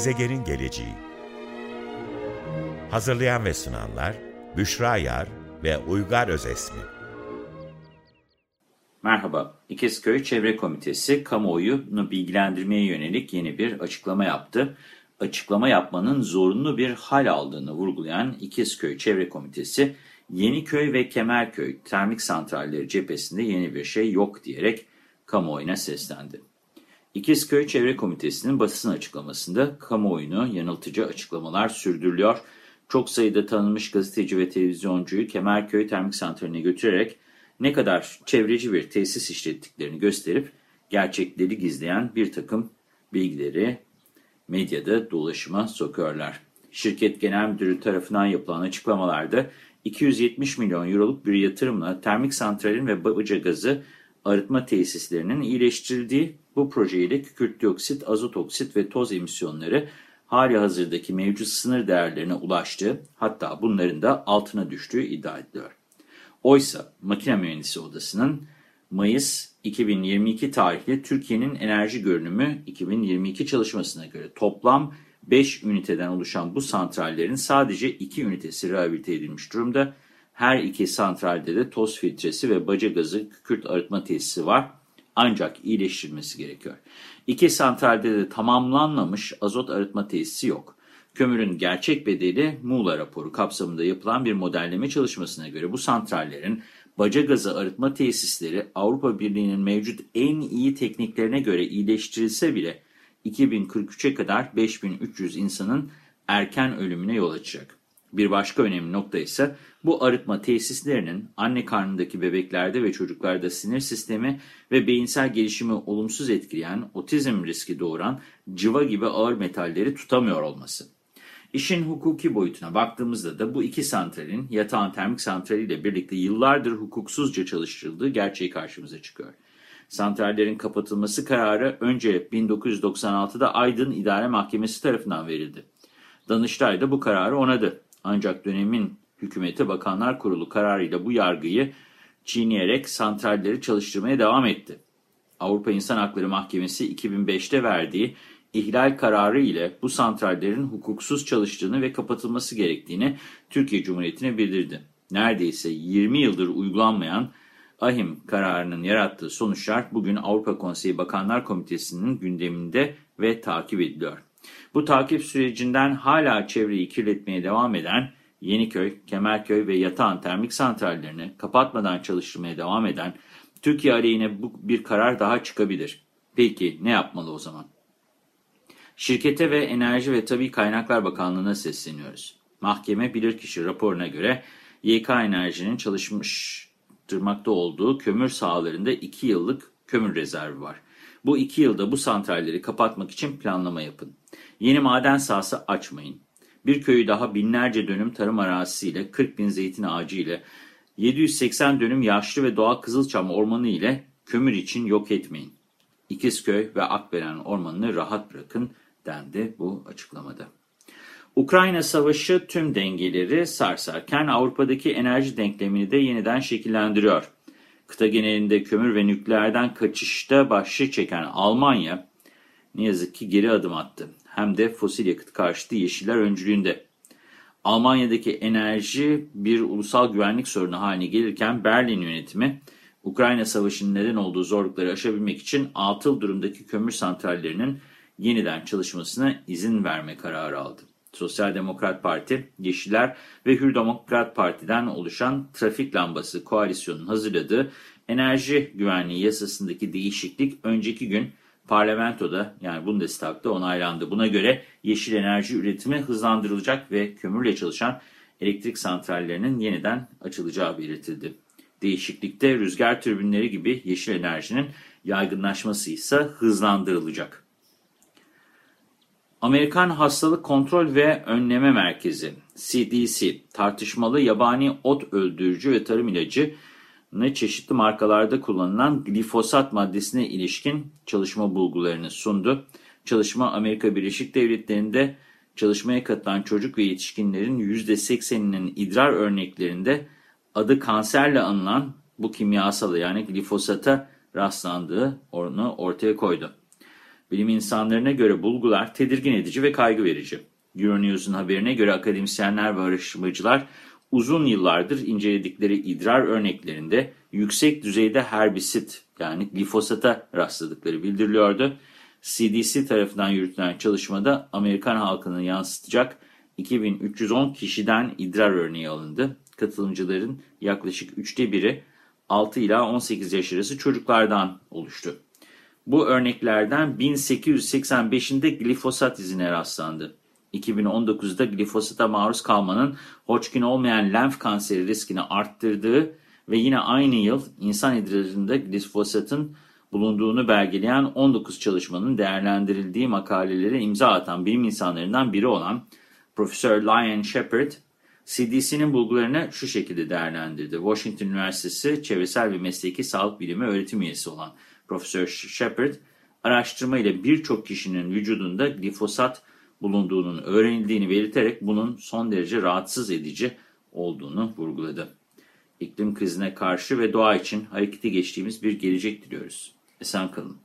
Gezegenin geleceği Hazırlayan ve sunanlar Büşra Yar ve Uygar Özesmi Merhaba, İkizköy Çevre Komitesi kamuoyunu bilgilendirmeye yönelik yeni bir açıklama yaptı. Açıklama yapmanın zorunlu bir hal aldığını vurgulayan İkizköy Çevre Komitesi, Yeniköy ve Kemerköy termik santralleri cephesinde yeni bir şey yok diyerek kamuoyuna seslendi. İkizköy Çevre Komitesi'nin basın açıklamasında kamuoyunu yanıltıcı açıklamalar sürdürülüyor. Çok sayıda tanınmış gazeteci ve televizyoncuyu Kemerköy Termik Santrali'ne götürerek ne kadar çevreci bir tesis işlettiklerini gösterip gerçekleri gizleyen bir takım bilgileri medyada dolaşıma sokuyorlar. Şirket Genel Müdürü tarafından yapılan açıklamalarda 270 milyon euroluk bir yatırımla termik santralin ve babaca gazı arıtma tesislerinin iyileştirildiği bu projeyle kükürt dioksit, azot oksit ve toz emisyonları hali hazırdaki mevcut sınır değerlerine ulaştığı hatta bunların da altına düştüğü iddia ediliyor. Oysa Makine Mühendisi Odası'nın Mayıs 2022 tarihli Türkiye'nin enerji görünümü 2022 çalışmasına göre toplam 5 üniteden oluşan bu santrallerin sadece 2 ünitesi rehabilite edilmiş durumda. Her iki santralde de toz filtresi ve baca gazı kükürt arıtma tesisi var. Ancak iyileştirilmesi gerekiyor. İki santralde de tamamlanmamış azot arıtma tesisi yok. Kömürün gerçek bedeli Muğla raporu kapsamında yapılan bir modelleme çalışmasına göre bu santrallerin baca gazı arıtma tesisleri Avrupa Birliği'nin mevcut en iyi tekniklerine göre iyileştirilse bile 2043'e kadar 5300 insanın erken ölümüne yol açacak. Bir başka önemli nokta ise bu arıtma tesislerinin anne karnındaki bebeklerde ve çocuklarda sinir sistemi ve beyinsel gelişimi olumsuz etkileyen, otizm riski doğuran cıva gibi ağır metalleri tutamıyor olması. İşin hukuki boyutuna baktığımızda da bu iki santralin yatağın termik santrali ile birlikte yıllardır hukuksuzca çalıştırıldığı gerçeği karşımıza çıkıyor. Santrallerin kapatılması kararı önce 1996'da Aydın İdare Mahkemesi tarafından verildi. Danıştay da bu kararı onadı. Ancak dönemin hükümeti Bakanlar Kurulu kararıyla bu yargıyı çiğneyerek santralleri çalıştırmaya devam etti. Avrupa İnsan Hakları Mahkemesi 2005'te verdiği ihlal kararı ile bu santrallerin hukuksuz çalıştığını ve kapatılması gerektiğini Türkiye Cumhuriyeti'ne bildirdi. Neredeyse 20 yıldır uygulanmayan ahim kararının yarattığı sonuçlar bugün Avrupa Konseyi Bakanlar Komitesi'nin gündeminde ve takip ediliyor. Bu takip sürecinden hala çevreyi kirletmeye devam eden Yeniköy, Kemerköy ve Yatağan termik santrallerini kapatmadan çalıştırmaya devam eden Türkiye aleyhine bu bir karar daha çıkabilir. Peki ne yapmalı o zaman? Şirkete ve Enerji ve Tabi Kaynaklar Bakanlığı'na sesleniyoruz. Mahkeme bilirkişi raporuna göre YK Enerji'nin çalıştırmakta olduğu kömür sahalarında 2 yıllık kömür rezervi var. Bu 2 yılda bu santralleri kapatmak için planlama yapın. Yeni maden sahası açmayın. Bir köyü daha binlerce dönüm tarım arazisiyle, 40 bin zeytin ağacı ile, 780 dönüm yaşlı ve doğal kızılçam ormanı ile kömür için yok etmeyin. İkizköy ve Akbelen ormanını rahat bırakın dendi bu açıklamada. Ukrayna Savaşı tüm dengeleri sarsarken Avrupa'daki enerji denklemini de yeniden şekillendiriyor. Kıta genelinde kömür ve nükleerden kaçışta başlık çeken Almanya ne yazık ki geri adım attı. Hem de fosil yakıt karşıtı yeşiller öncülüğünde. Almanya'daki enerji bir ulusal güvenlik sorunu haline gelirken Berlin yönetimi Ukrayna Savaşı'nın neden olduğu zorlukları aşabilmek için atıl durumdaki kömür santrallerinin yeniden çalışmasına izin verme kararı aldı. Sosyal Demokrat Parti, Yeşiller ve Hür Demokrat Parti'den oluşan Trafik Lambası Koalisyon'un hazırladığı enerji güvenliği yasasındaki değişiklik önceki gün parlamentoda yani Bundestag'da onaylandı. Buna göre yeşil enerji üretimi hızlandırılacak ve kömürle çalışan elektrik santrallerinin yeniden açılacağı belirtildi. Değişiklikte rüzgar türbinleri gibi yeşil enerjinin yaygınlaşması ise hızlandırılacak. Amerikan Hastalık Kontrol ve Önleme Merkezi CDC tartışmalı yabani ot öldürücü ve tarım ilacı ne çeşitli markalarda kullanılan glifosat maddesine ilişkin çalışma bulgularını sundu. Çalışma Amerika Birleşik Devletleri'nde çalışmaya katılan çocuk ve yetişkinlerin %80'inin idrar örneklerinde adı kanserle anılan bu kimyasalı yani glifosata rastlandığı onu ortaya koydu. Bilim insanlarına göre bulgular tedirgin edici ve kaygı verici. Euronews'un haberine göre akademisyenler ve araştırmacılar uzun yıllardır inceledikleri idrar örneklerinde yüksek düzeyde herbisit yani glifosata rastladıkları bildiriliyordu. CDC tarafından yürütülen çalışmada Amerikan halkını yansıtacak 2310 kişiden idrar örneği alındı. Katılımcıların yaklaşık üçte biri 6 ila 18 yaş arası çocuklardan oluştu. Bu örneklerden 1885'inde glifosat izine rastlandı. 2019'da glifosata maruz kalmanın Hodgkin olmayan lenf kanseri riskini arttırdığı ve yine aynı yıl insan idrarında glifosatın bulunduğunu belgeleyen 19 çalışmanın değerlendirildiği makalelere imza atan bilim insanlarından biri olan Profesör Lion Shepard, CDC'nin bulgularını şu şekilde değerlendirdi. Washington Üniversitesi Çevresel ve Mesleki Sağlık Bilimi öğretim üyesi olan Profesör Shepard, araştırma ile birçok kişinin vücudunda glifosat bulunduğunun öğrenildiğini belirterek bunun son derece rahatsız edici olduğunu vurguladı. İklim krizine karşı ve doğa için harekete geçtiğimiz bir gelecek diliyoruz. Esen kalın.